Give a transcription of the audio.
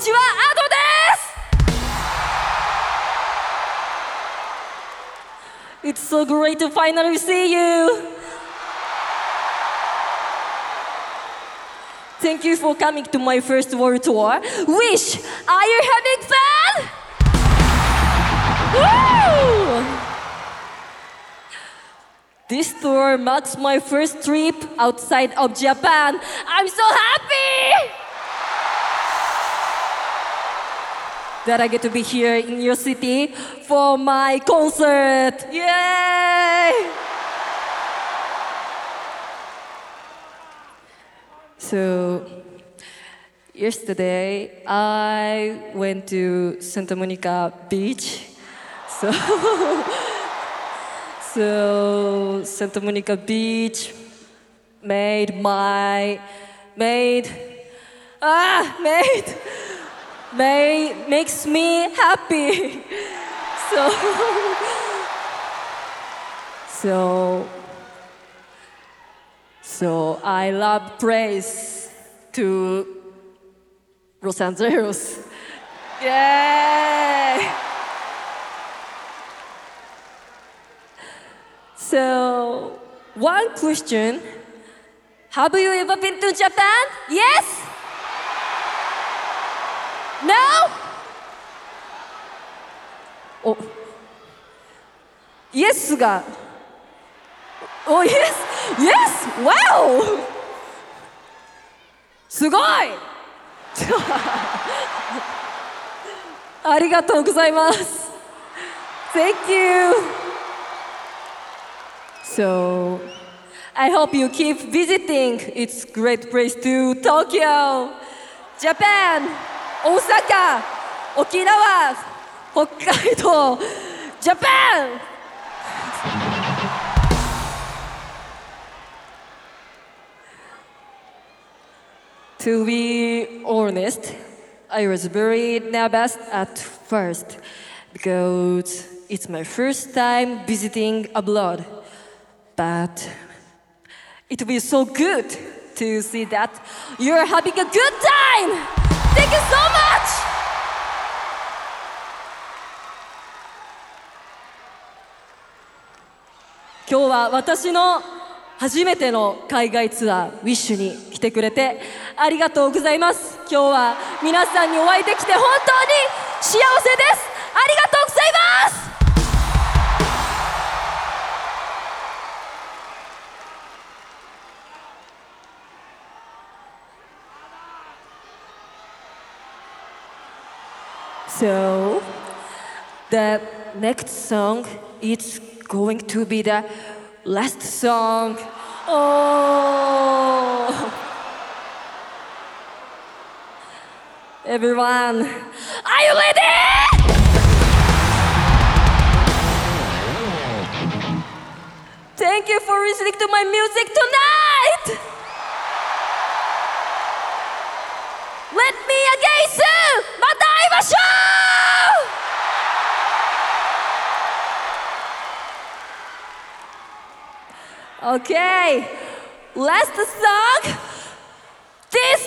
ちはアドです It's so great to finally see you! Thank you for coming to my first world tour. Wish, are you having fun? Woo! This tour marks my first trip outside of Japan. I'm so happy! That I get to be here in your city for my concert. Yay! So, yesterday I went to Santa Monica Beach. So, so Santa Monica Beach made my made ah made made makes me happy. So so so I love praise to Los Angeles. Yay! So, one question Have you ever been to Japan? Yes? No? Oh. Yes が Oh, yes! Yes! Wow! すごいありがとうございます Thank you! So, I hope you keep visiting. It's great place to Tokyo, Japan, Osaka, Okinawa, Hokkaido, Japan! To be honest, I was very nervous at first because it's my first time visiting abroad. But it will be so good to see that you're having a good time. Thank you so much. 今日は私の初めての海外ツアーウィッシュに来てくれてありがとうございます。今日は皆さんにお会いできて本当に幸せです。ありがとうございます! So, the next song is going to be the last song. Oh, everyone, are you ready? Thank you for listening to my music tonight. Let me again soon. Okay, last song. This